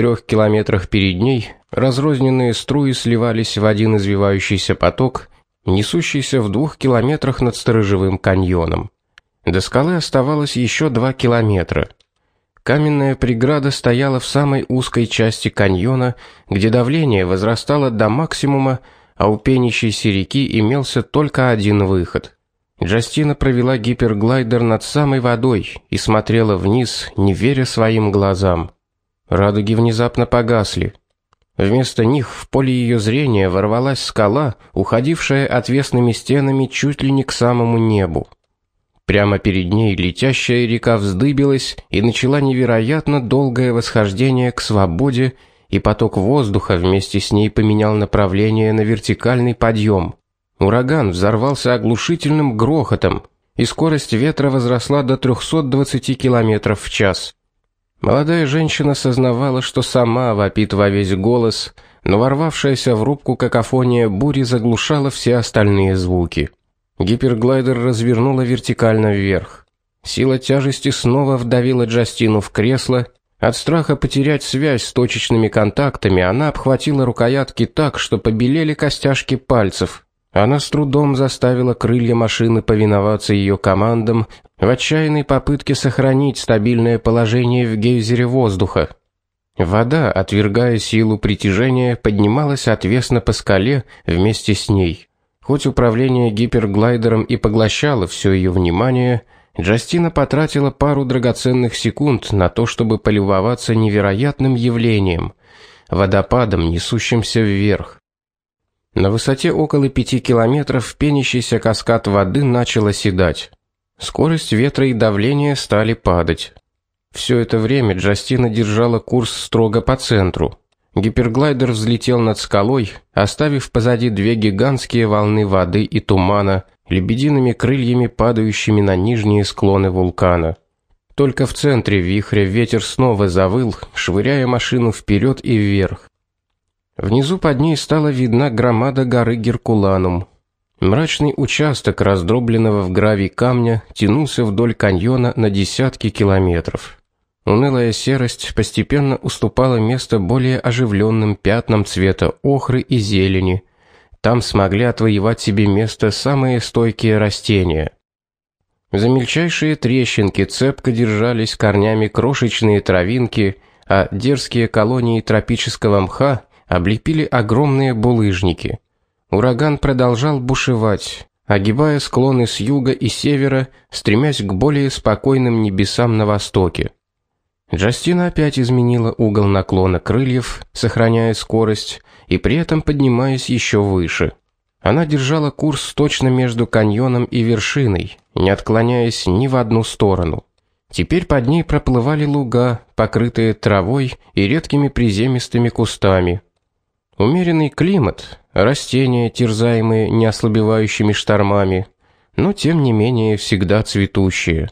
трех километрах перед ней разрозненные струи сливались в один извивающийся поток, несущийся в двух километрах над сторожевым каньоном. До скалы оставалось еще два километра. Каменная преграда стояла в самой узкой части каньона, где давление возрастало до максимума, а у пенящейся реки имелся только один выход. Джастина провела гиперглайдер над самой водой и смотрела вниз, не веря своим глазам. Радуги внезапно погасли. Вместо них в поле ее зрения ворвалась скала, уходившая отвесными стенами чуть ли не к самому небу. Прямо перед ней летящая река вздыбилась и начала невероятно долгое восхождение к свободе, и поток воздуха вместе с ней поменял направление на вертикальный подъем. Ураган взорвался оглушительным грохотом, и скорость ветра возросла до 320 км в час. Молодая женщина сознавала, что сама вопит во весь голос, но ворвавшаяся в рубку какофония бури заглушала все остальные звуки. Гиперглайдер развернула вертикально вверх. Сила тяжести снова вдавила Джастину в кресло. От страха потерять связь с точечными контактами она обхватила рукоятки так, что побелели костяшки пальцев. Она с трудом заставила крылья машины повиноваться ее командам в отчаянной попытке сохранить стабильное положение в гейзере воздуха. Вода, отвергая силу притяжения, поднималась отвесно по скале вместе с ней. Хоть управление гиперглайдером и поглощало все ее внимание, Джастина потратила пару драгоценных секунд на то, чтобы полюбоваться невероятным явлением водопадом, несущимся вверх. На высоте около пяти километров пенящийся каскад воды начал оседать. Скорость ветра и давление стали падать. Все это время Джастина держала курс строго по центру. Гиперглайдер взлетел над скалой, оставив позади две гигантские волны воды и тумана, лебедиными крыльями падающими на нижние склоны вулкана. Только в центре вихря ветер снова завыл, швыряя машину вперед и вверх. Внизу под ней стала видна громада горы Геркуланум. Мрачный участок раздробленного в гравий камня тянулся вдоль каньона на десятки километров. Унылая серость постепенно уступала место более оживленным пятнам цвета охры и зелени. Там смогли отвоевать себе место самые стойкие растения. За мельчайшие трещинки цепко держались корнями крошечные травинки, а дерзкие колонии тропического мха облепили огромные булыжники. Ураган продолжал бушевать, огибая склоны с юга и севера, стремясь к более спокойным небесам на востоке. Джастина опять изменила угол наклона крыльев, сохраняя скорость и при этом поднимаясь еще выше. Она держала курс точно между каньоном и вершиной, не отклоняясь ни в одну сторону. Теперь под ней проплывали луга, покрытые травой и редкими приземистыми кустами. Умеренный климат, растения, терзаемые неослабевающими штормами, но тем не менее всегда цветущие.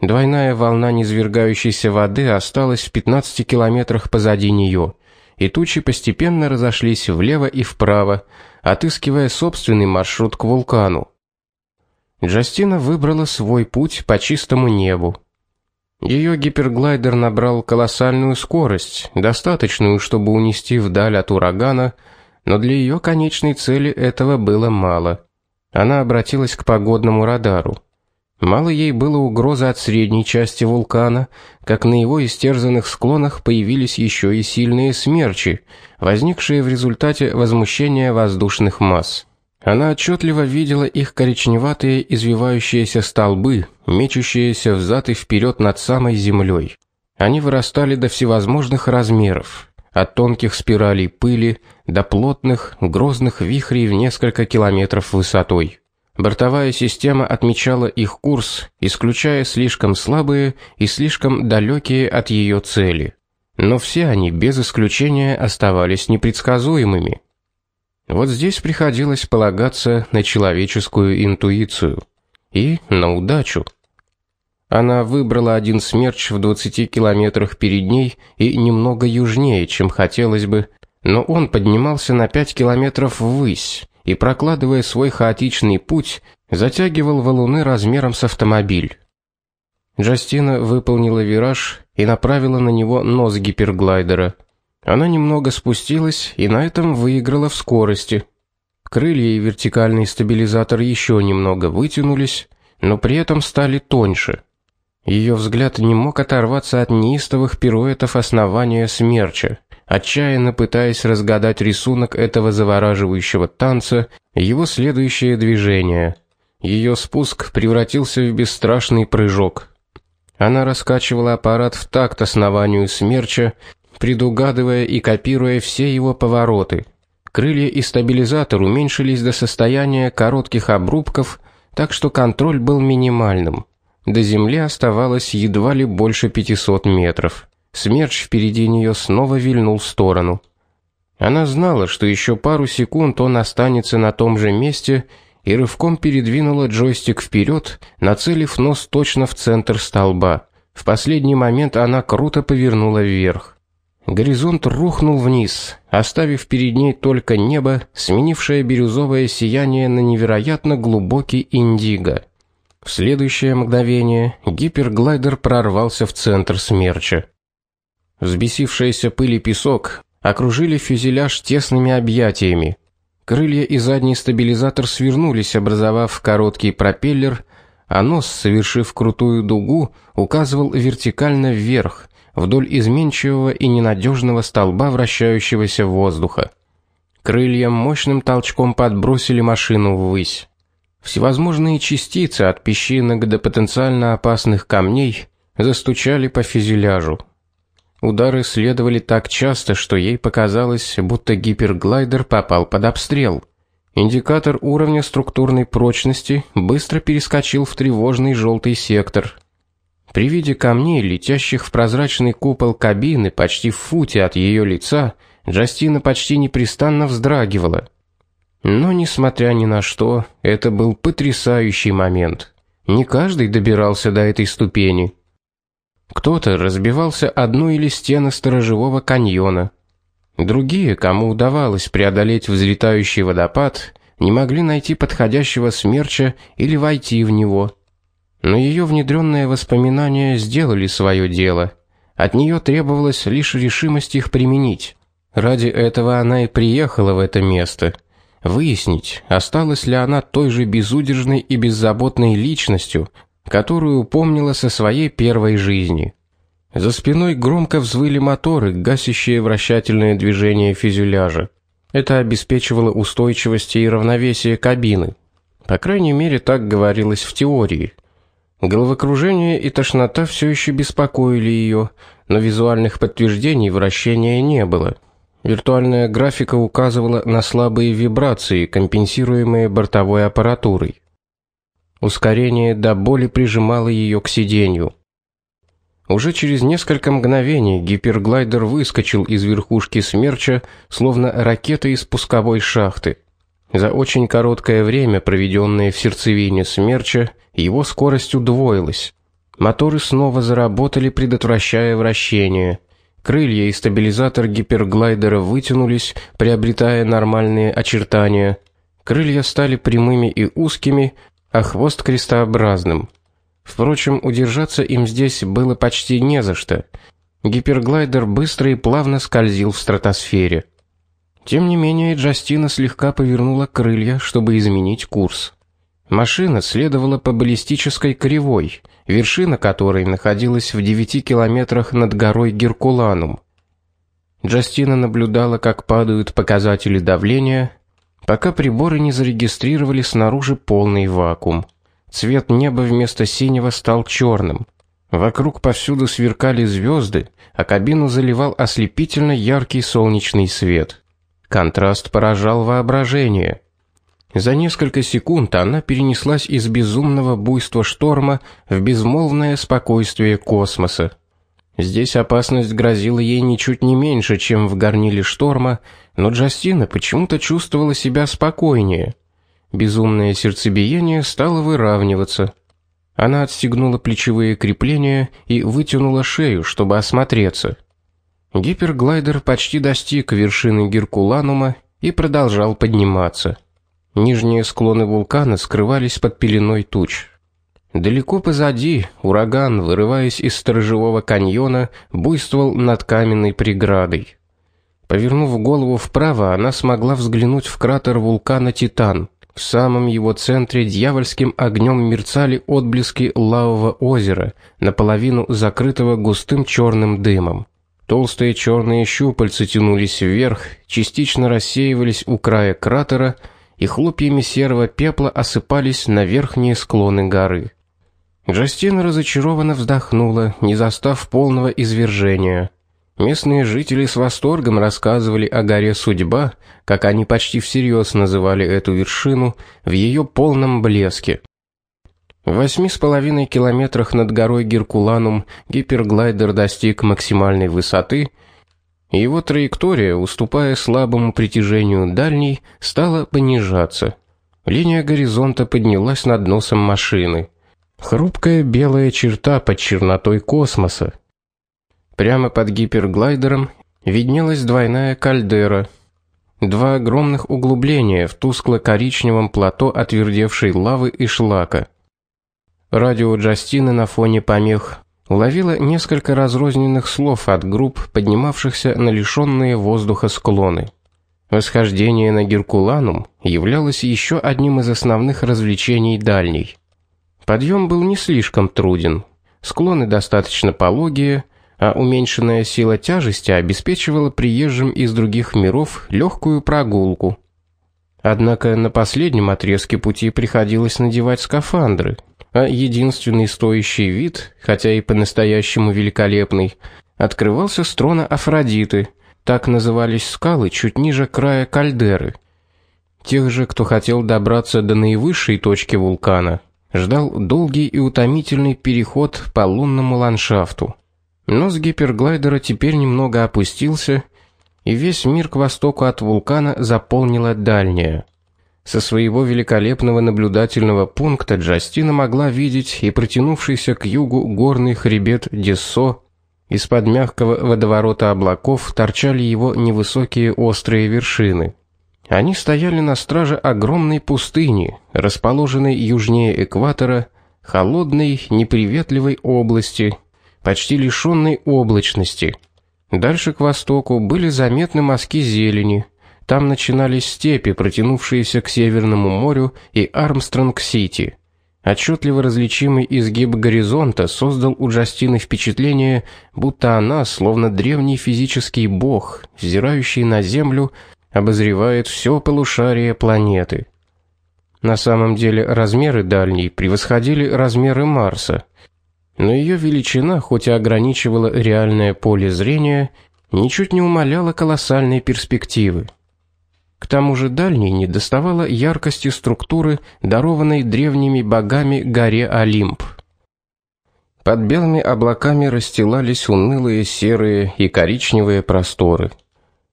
Двойная волна низвергающейся воды осталась в 15 километрах позади нее, и тучи постепенно разошлись влево и вправо, отыскивая собственный маршрут к вулкану. Джастина выбрала свой путь по чистому небу. Ее гиперглайдер набрал колоссальную скорость, достаточную, чтобы унести вдаль от урагана, но для ее конечной цели этого было мало. Она обратилась к погодному радару. Мало ей было угрозы от средней части вулкана, как на его истерзанных склонах появились еще и сильные смерчи, возникшие в результате возмущения воздушных масс. Она отчетливо видела их коричневатые извивающиеся столбы, мечущиеся взад и вперед над самой землей. Они вырастали до всевозможных размеров, от тонких спиралей пыли до плотных, грозных вихрей в несколько километров высотой. Бортовая система отмечала их курс, исключая слишком слабые и слишком далекие от ее цели. Но все они без исключения оставались непредсказуемыми. Вот здесь приходилось полагаться на человеческую интуицию и на удачу. Она выбрала один смерч в 20 километрах перед ней и немного южнее, чем хотелось бы, но он поднимался на 5 километров ввысь и прокладывая свой хаотичный путь, затягивал валуны размером с автомобиль. Джастина выполнила вираж и направила на него нос гиперглайдера. Она немного спустилась и на этом выиграла в скорости. Крылья и вертикальный стабилизатор еще немного вытянулись, но при этом стали тоньше. Ее взгляд не мог оторваться от неистовых пируэтов основания смерча, отчаянно пытаясь разгадать рисунок этого завораживающего танца, его следующее движение. Ее спуск превратился в бесстрашный прыжок. Она раскачивала аппарат в такт основанию смерча, предугадывая и копируя все его повороты. Крылья и стабилизатор уменьшились до состояния коротких обрубков, так что контроль был минимальным. До земли оставалось едва ли больше 500 метров. Смерч впереди нее снова вильнул в сторону. Она знала, что еще пару секунд он останется на том же месте, и рывком передвинула джойстик вперед, нацелив нос точно в центр столба. В последний момент она круто повернула вверх. Горизонт рухнул вниз, оставив перед ней только небо, сменившее бирюзовое сияние на невероятно глубокий индиго. В следующее мгновение гиперглайдер прорвался в центр смерча. Взбесившаяся пыль и песок окружили фюзеляж тесными объятиями. Крылья и задний стабилизатор свернулись, образовав короткий пропеллер, а нос, совершив крутую дугу, указывал вертикально вверх, вдоль изменчивого и ненадежного столба вращающегося воздуха. Крылья мощным толчком подбросили машину ввысь. Всевозможные частицы от песчинок до потенциально опасных камней застучали по фюзеляжу. Удары следовали так часто, что ей показалось, будто гиперглайдер попал под обстрел. Индикатор уровня структурной прочности быстро перескочил в тревожный желтый сектор. При виде камней, летящих в прозрачный купол кабины почти в футе от ее лица, Джастина почти непрестанно вздрагивала. Но несмотря ни на что, это был потрясающий момент. Не каждый добирался до этой ступени. Кто-то разбивался одну или стены сторожевого каньона. Другие, кому удавалось преодолеть взлетающий водопад, не могли найти подходящего смерча или войти в него. Но ее внедренные воспоминания сделали свое дело. От нее требовалось лишь решимость их применить. Ради этого она и приехала в это место выяснить, осталась ли она той же безудержной и беззаботной личностью, которую помнила со своей первой жизни. За спиной громко взвыли моторы, гасящие вращательное движение фюзеляжа. Это обеспечивало устойчивость и равновесие кабины. По крайней мере, так говорилось в теории. Головокружение и тошнота все еще беспокоили ее, но визуальных подтверждений вращения не было. Виртуальная графика указывала на слабые вибрации, компенсируемые бортовой аппаратурой. Ускорение до боли прижимало ее к сиденью. Уже через несколько мгновений гиперглайдер выскочил из верхушки смерча, словно ракета из пусковой шахты. За очень короткое время, проведенное в сердцевине смерча, его скорость удвоилась. Моторы снова заработали, предотвращая вращение. Крылья и стабилизатор гиперглайдера вытянулись, приобретая нормальные очертания. Крылья стали прямыми и узкими, а хвост крестообразным. Впрочем, удержаться им здесь было почти не за что. Гиперглайдер быстро и плавно скользил в стратосфере. Тем не менее, Джастина слегка повернула крылья, чтобы изменить курс. Машина следовала по баллистической кривой, вершина которой находилась в 9 километрах над горой Геркуланум. Джастина наблюдала, как падают показатели давления, пока приборы не зарегистрировали снаружи полный вакуум. Цвет неба вместо синего стал черным. Вокруг повсюду сверкали звезды, а кабину заливал ослепительно яркий солнечный свет. Контраст поражал воображение. За несколько секунд она перенеслась из безумного буйства шторма в безмолвное спокойствие космоса. Здесь опасность грозила ей ничуть не меньше, чем в горниле шторма, но Джастина почему-то чувствовала себя спокойнее. Безумное сердцебиение стало выравниваться. Она отстегнула плечевые крепления и вытянула шею, чтобы осмотреться. Гиперглайдер почти достиг вершины Геркуланума и продолжал подниматься. Нижние склоны вулкана скрывались под пеленой туч. Далеко позади ураган, вырываясь из сторожевого каньона, буйствовал над каменной преградой. Повернув голову вправо, она смогла взглянуть в кратер вулкана Титан. В самом его центре дьявольским огнем мерцали отблески лавового озера, наполовину закрытого густым черным дымом. Толстые черные щупальца тянулись вверх, частично рассеивались у края кратера и хлопьями серого пепла осыпались на верхние склоны горы. Джастина разочарованно вздохнула, не застав полного извержения. Местные жители с восторгом рассказывали о горе Судьба, как они почти всерьез называли эту вершину, в ее полном блеске. В восьми с половиной километрах над горой Геркуланум гиперглайдер достиг максимальной высоты, его траектория, уступая слабому притяжению дальней, стала понижаться. Линия горизонта поднялась над носом машины. Хрупкая белая черта под чернотой космоса. Прямо под гиперглайдером виднелась двойная кальдера. Два огромных углубления в тускло-коричневом плато отвердевшей лавы и шлака. Радио Джастина на фоне помех уловило несколько разрозненных слов от групп, поднимавшихся на лишенные воздуха склоны. Восхождение на Геркуланум являлось еще одним из основных развлечений дальней. Подъем был не слишком труден. Склоны достаточно пологие, а уменьшенная сила тяжести обеспечивала приезжим из других миров легкую прогулку. Однако на последнем отрезке пути приходилось надевать скафандры, а единственный стоящий вид, хотя и по-настоящему великолепный, открывался с трона Афродиты. Так назывались скалы чуть ниже края кальдеры. Тех же, кто хотел добраться до наивысшей точки вулкана, ждал долгий и утомительный переход по лунному ландшафту. Нос гиперглайдера теперь немного опустился, и весь мир к востоку от вулкана заполнила дальняя. Со своего великолепного наблюдательного пункта Джастина могла видеть и протянувшийся к югу горный хребет Дессо. Из-под мягкого водоворота облаков торчали его невысокие острые вершины. Они стояли на страже огромной пустыни, расположенной южнее экватора, холодной, неприветливой области, почти лишённой облачности. Дальше к востоку были заметны мазки зелени. Там начинались степи, протянувшиеся к Северному морю и Армстронг-Сити. Отчетливо различимый изгиб горизонта создал у Джастины впечатление, будто она, словно древний физический бог, взирающий на землю, обозревает все полушарие планеты. На самом деле размеры дальней превосходили размеры Марса но ее величина, хоть и ограничивала реальное поле зрения, ничуть не умаляла колоссальной перспективы. К тому же дальней не доставало яркости структуры, дарованной древними богами горе Олимп. Под белыми облаками расстилались унылые серые и коричневые просторы.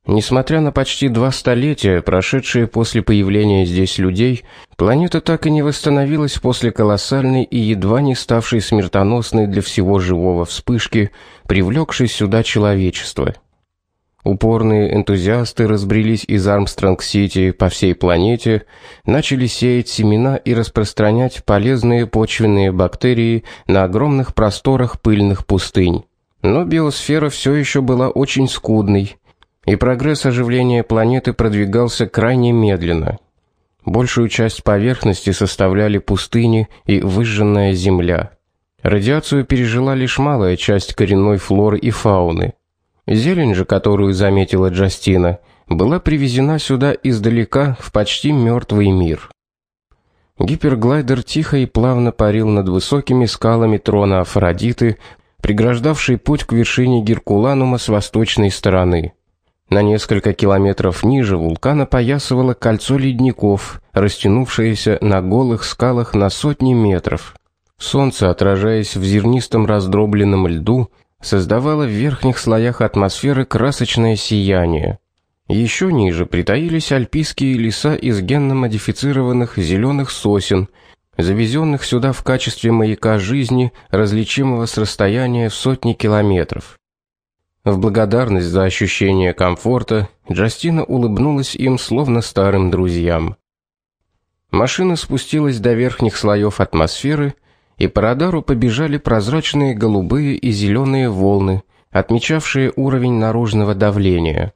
Несмотря на почти два столетия, прошедшие после появления здесь людей, планета так и не восстановилась после колоссальной и едва не ставшей смертоносной для всего живого вспышки, привлекшей сюда человечество. Упорные энтузиасты разбрелись из Армстронг-Сити по всей планете, начали сеять семена и распространять полезные почвенные бактерии на огромных просторах пыльных пустынь. Но биосфера все еще была очень скудной и прогресс оживления планеты продвигался крайне медленно. Большую часть поверхности составляли пустыни и выжженная земля. Радиацию пережила лишь малая часть коренной флоры и фауны. Зелень же, которую заметила Джастина, была привезена сюда издалека в почти мертвый мир. Гиперглайдер тихо и плавно парил над высокими скалами трона Афродиты, преграждавшей путь к вершине Геркуланума с восточной стороны. На несколько километров ниже вулкана поясывало кольцо ледников, растянувшееся на голых скалах на сотни метров. Солнце, отражаясь в зернистом раздробленном льду, создавало в верхних слоях атмосферы красочное сияние. Еще ниже притаились альпийские леса из генно-модифицированных зеленых сосен, завезенных сюда в качестве маяка жизни, различимого с расстояния в сотни километров. В благодарность за ощущение комфорта Джастина улыбнулась им словно старым друзьям. Машина спустилась до верхних слоев атмосферы, и по радару побежали прозрачные голубые и зеленые волны, отмечавшие уровень наружного давления.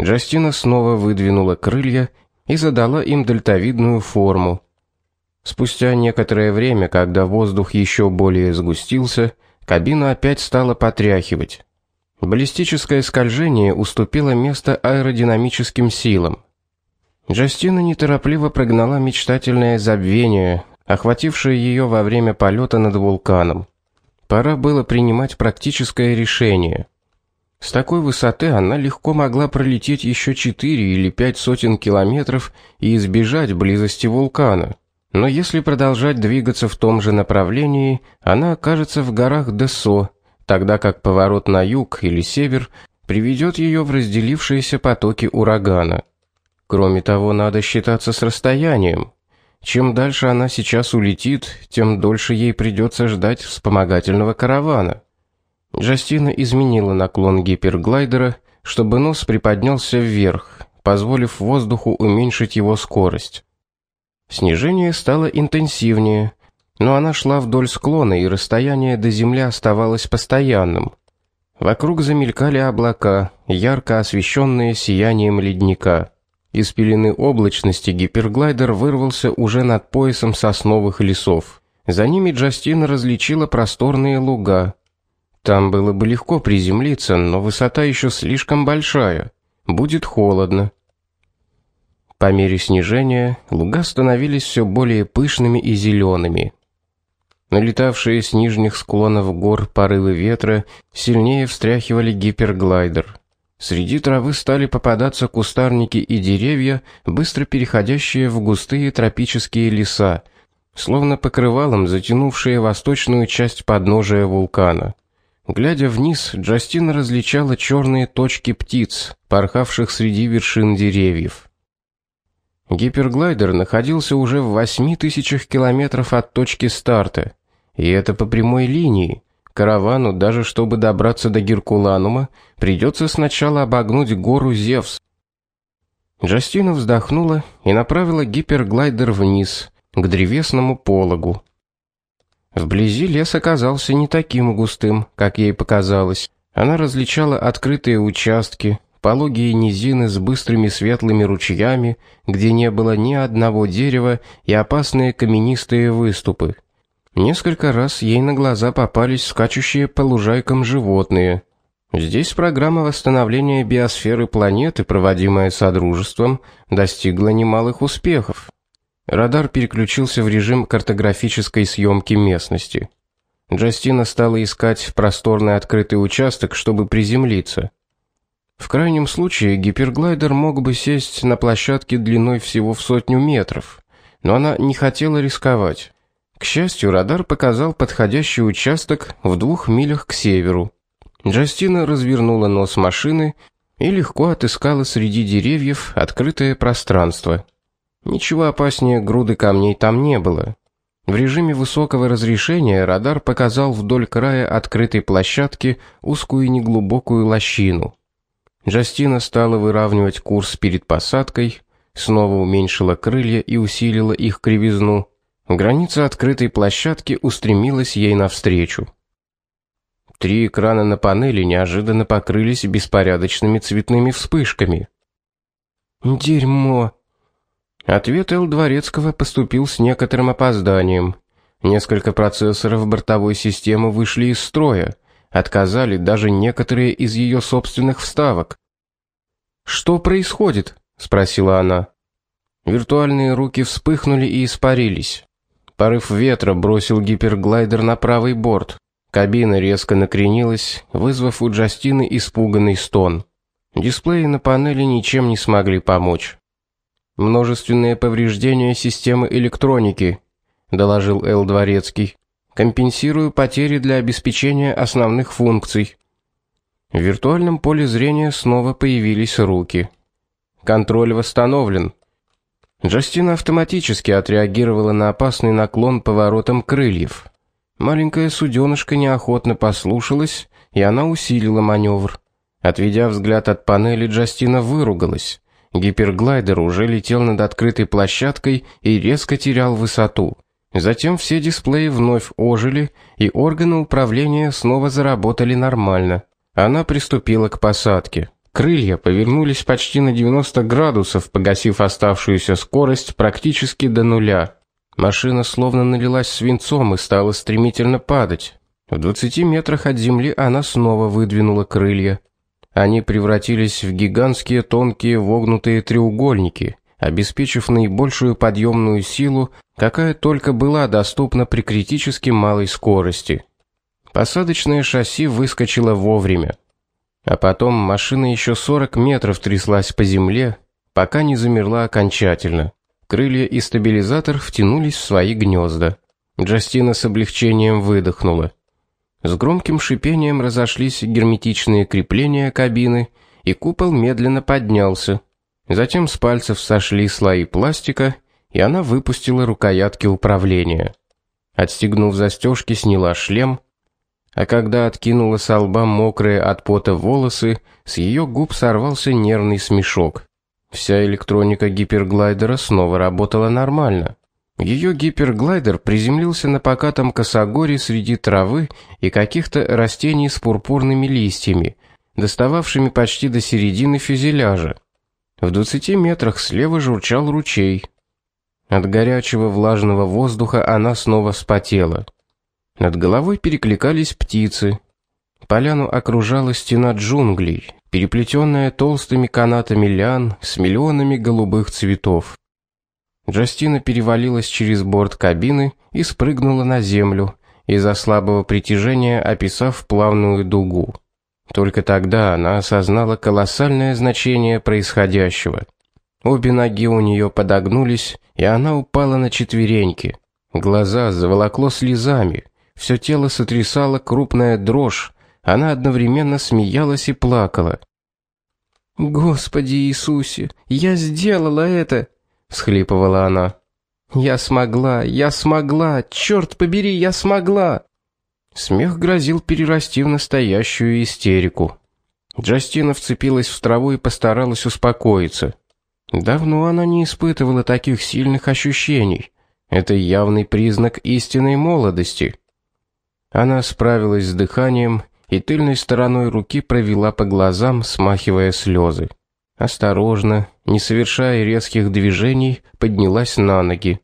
Джастина снова выдвинула крылья и задала им дельтовидную форму. Спустя некоторое время, когда воздух еще более сгустился, кабина опять стала потряхивать. Баллистическое скольжение уступило место аэродинамическим силам. Джастина неторопливо прогнала мечтательное забвение, охватившее ее во время полета над вулканом. Пора было принимать практическое решение. С такой высоты она легко могла пролететь еще четыре или пять сотен километров и избежать близости вулкана. Но если продолжать двигаться в том же направлении, она окажется в горах Десо, тогда как поворот на юг или север приведет ее в разделившиеся потоки урагана. Кроме того, надо считаться с расстоянием. Чем дальше она сейчас улетит, тем дольше ей придется ждать вспомогательного каравана. Джастина изменила наклон гиперглайдера, чтобы нос приподнялся вверх, позволив воздуху уменьшить его скорость. Снижение стало интенсивнее, но она шла вдоль склона, и расстояние до земли оставалось постоянным. Вокруг замелькали облака, ярко освещенные сиянием ледника. Из пелены облачности гиперглайдер вырвался уже над поясом сосновых лесов. За ними Джастина различила просторные луга. Там было бы легко приземлиться, но высота еще слишком большая. Будет холодно. По мере снижения луга становились все более пышными и зелеными. Налетавшие с нижних склонов гор порывы ветра сильнее встряхивали гиперглайдер. Среди травы стали попадаться кустарники и деревья, быстро переходящие в густые тропические леса, словно покрывалом затянувшие восточную часть подножия вулкана. Глядя вниз, Джастина различала черные точки птиц, порхавших среди вершин деревьев. Гиперглайдер находился уже в 8000 километров от точки старта, и это по прямой линии. Каравану, даже чтобы добраться до Геркуланума, придется сначала обогнуть гору Зевс. Джастина вздохнула и направила гиперглайдер вниз, к древесному пологу. Вблизи лес оказался не таким густым, как ей показалось. Она различала открытые участки, пологие низины с быстрыми светлыми ручьями, где не было ни одного дерева и опасные каменистые выступы. Несколько раз ей на глаза попались скачущие по лужайкам животные. Здесь программа восстановления биосферы планеты, проводимая содружеством, достигла немалых успехов. Радар переключился в режим картографической съемки местности. Джастина стала искать просторный открытый участок, чтобы приземлиться. В крайнем случае гиперглайдер мог бы сесть на площадке длиной всего в сотню метров, но она не хотела рисковать. К счастью, радар показал подходящий участок в двух милях к северу. Джастина развернула нос машины и легко отыскала среди деревьев открытое пространство. Ничего опаснее груды камней там не было. В режиме высокого разрешения радар показал вдоль края открытой площадки узкую неглубокую лощину. Джастина стала выравнивать курс перед посадкой, снова уменьшила крылья и усилила их кривизну. Граница открытой площадки устремилась ей навстречу. Три экрана на панели неожиданно покрылись беспорядочными цветными вспышками. Дерьмо. Ответ Эл Дворецкого поступил с некоторым опозданием. Несколько процессоров бортовой системы вышли из строя отказали даже некоторые из ее собственных вставок. Что происходит? спросила она. Виртуальные руки вспыхнули и испарились. Порыв ветра бросил гиперглайдер на правый борт. Кабина резко накренилась, вызвав у Джастины испуганный стон. Дисплеи на панели ничем не смогли помочь. Множественные повреждения системы электроники, доложил Эл Дворецкий. Компенсирую потери для обеспечения основных функций. В виртуальном поле зрения снова появились руки. Контроль восстановлен. Джастина автоматически отреагировала на опасный наклон поворотом крыльев. Маленькая суденышко неохотно послушалась, и она усилила маневр. Отведя взгляд от панели, Джастина выругалась. Гиперглайдер уже летел над открытой площадкой и резко терял высоту. Затем все дисплеи вновь ожили, и органы управления снова заработали нормально. Она приступила к посадке. Крылья повернулись почти на 90 градусов, погасив оставшуюся скорость практически до нуля. Машина словно налилась свинцом и стала стремительно падать. В 20 метрах от земли она снова выдвинула крылья. Они превратились в гигантские тонкие вогнутые треугольники, обеспечив наибольшую подъемную силу, какая только была доступна при критически малой скорости. Посадочное шасси выскочило вовремя. А потом машина еще 40 метров тряслась по земле, пока не замерла окончательно. Крылья и стабилизатор втянулись в свои гнезда. Джастина с облегчением выдохнула. С громким шипением разошлись герметичные крепления кабины, и купол медленно поднялся. Затем с пальцев сошли слои пластика, и она выпустила рукоятки управления. Отстегнув застежки, сняла шлем, а когда откинула с лба мокрые от пота волосы, с ее губ сорвался нервный смешок. Вся электроника гиперглайдера снова работала нормально. Ее гиперглайдер приземлился на покатом косогоре среди травы и каких-то растений с пурпурными листьями, достававшими почти до середины фюзеляжа. В 20 метрах слева журчал ручей. От горячего влажного воздуха она снова вспотела. Над головой перекликались птицы. Поляну окружала стена джунглей, переплетенная толстыми канатами лиан с миллионами голубых цветов. Джастина перевалилась через борт кабины и спрыгнула на землю, из-за слабого притяжения описав плавную дугу. Только тогда она осознала колоссальное значение происходящего. Обе ноги у нее подогнулись, и она упала на четвереньки. Глаза заволокло слезами, все тело сотрясало крупная дрожь, она одновременно смеялась и плакала. Господи Иисусе, я сделала это, всхлипывала она. Я смогла, я смогла, черт побери, я смогла. Смех грозил перерасти в настоящую истерику. Джастина вцепилась в траву и постаралась успокоиться. Давно она не испытывала таких сильных ощущений. Это явный признак истинной молодости. Она справилась с дыханием и тыльной стороной руки провела по глазам, смахивая слезы. Осторожно, не совершая резких движений, поднялась на ноги.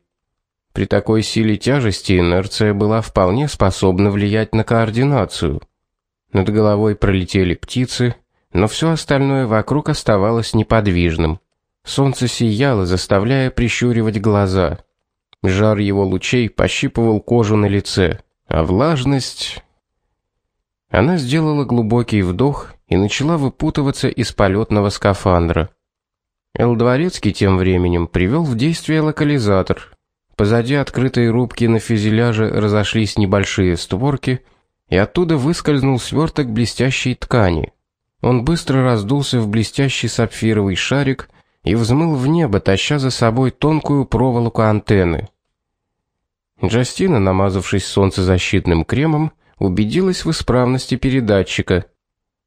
При такой силе тяжести инерция была вполне способна влиять на координацию. Над головой пролетели птицы, но все остальное вокруг оставалось неподвижным. Солнце сияло, заставляя прищуривать глаза. Жар его лучей пощипывал кожу на лице, а влажность Она сделала глубокий вдох и начала выпутываться из полетного скафандра. Эл Дворецкий тем временем привел в действие локализатор. Позади открытой рубки на фюзеляже разошлись небольшие створки, и оттуда выскользнул сверток блестящей ткани. Он быстро раздулся в блестящий сапфировый шарик и взмыл в небо, таща за собой тонкую проволоку антенны. Джастина, намазавшись солнцезащитным кремом, убедилась в исправности передатчика.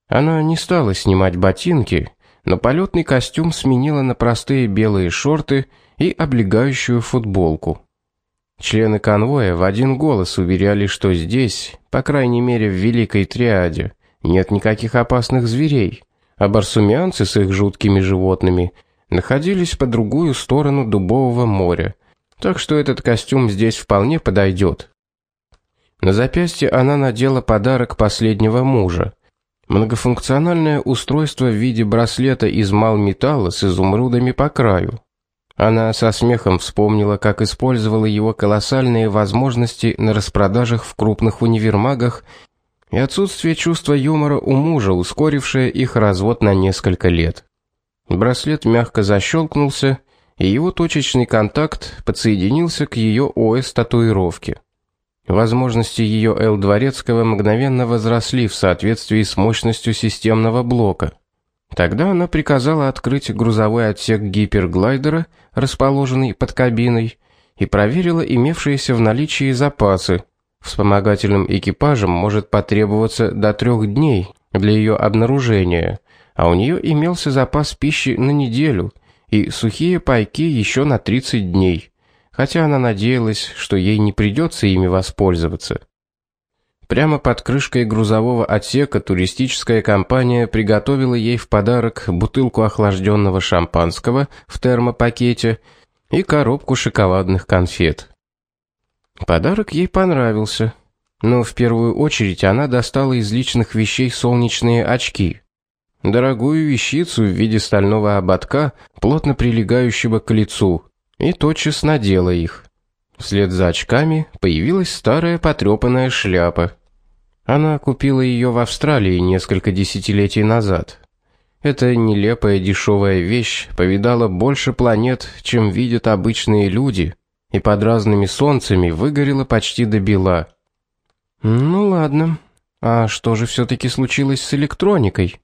Она не стала снимать ботинки но полетный костюм сменила на простые белые шорты и облегающую футболку. Члены конвоя в один голос уверяли, что здесь, по крайней мере в Великой Триаде, нет никаких опасных зверей, а барсумианцы с их жуткими животными находились по другую сторону Дубового моря. Так что этот костюм здесь вполне подойдет. На запястье она надела подарок последнего мужа Многофункциональное устройство в виде браслета из малметалла с изумрудами по краю. Она со смехом вспомнила, как использовала его колоссальные возможности на распродажах в крупных универмагах и отсутствие чувства юмора у мужа, ускорившее их развод на несколько лет. Браслет мягко защелкнулся, и его точечный контакт подсоединился к ее ОС-татуировке. Возможности ее Л Дворецкого мгновенно возросли в соответствии с мощностью системного блока. Тогда она приказала открыть грузовой отсек гиперглайдера, расположенный под кабиной, и проверила имевшиеся в наличии запасы. Вспомогательным экипажам может потребоваться до трех дней для ее обнаружения, а у нее имелся запас пищи на неделю и сухие пайки еще на 30 дней хотя она надеялась, что ей не придется ими воспользоваться. Прямо под крышкой грузового отсека туристическая компания приготовила ей в подарок бутылку охлажденного шампанского в термопакете и коробку шоколадных конфет. Подарок ей понравился, но в первую очередь она достала из личных вещей солнечные очки. Дорогую вещицу в виде стального ободка, плотно прилегающего к лицу, и тотчас надела их. Вслед за очками появилась старая потрепанная шляпа. Она купила ее в Австралии несколько десятилетий назад. Эта нелепая дешевая вещь повидала больше планет, чем видят обычные люди, и под разными солнцами выгорела почти до бела. Ну ладно. А что же все таки случилось с электроникой?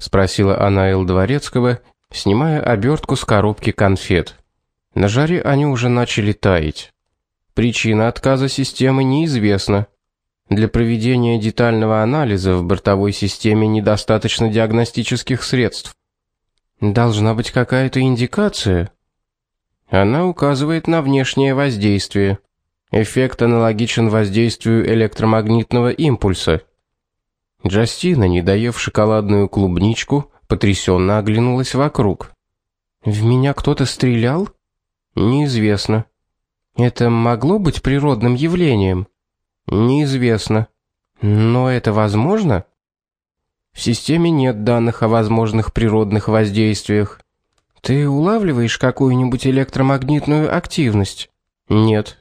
Спросила она Эл Дворецкого, снимая обертку с коробки конфет. На жаре они уже начали таять. Причина отказа системы неизвестна. Для проведения детального анализа в бортовой системе недостаточно диагностических средств. Должна быть какая-то индикация. Она указывает на внешнее воздействие. Эффект аналогичен воздействию электромагнитного импульса. Джастина, не доев шоколадную клубничку, потрясенно оглянулась вокруг. В меня кто-то стрелял? Неизвестно. Это могло быть природным явлением? Неизвестно. Но это возможно? В системе нет данных о возможных природных воздействиях. Ты улавливаешь какую-нибудь электромагнитную активность? Нет.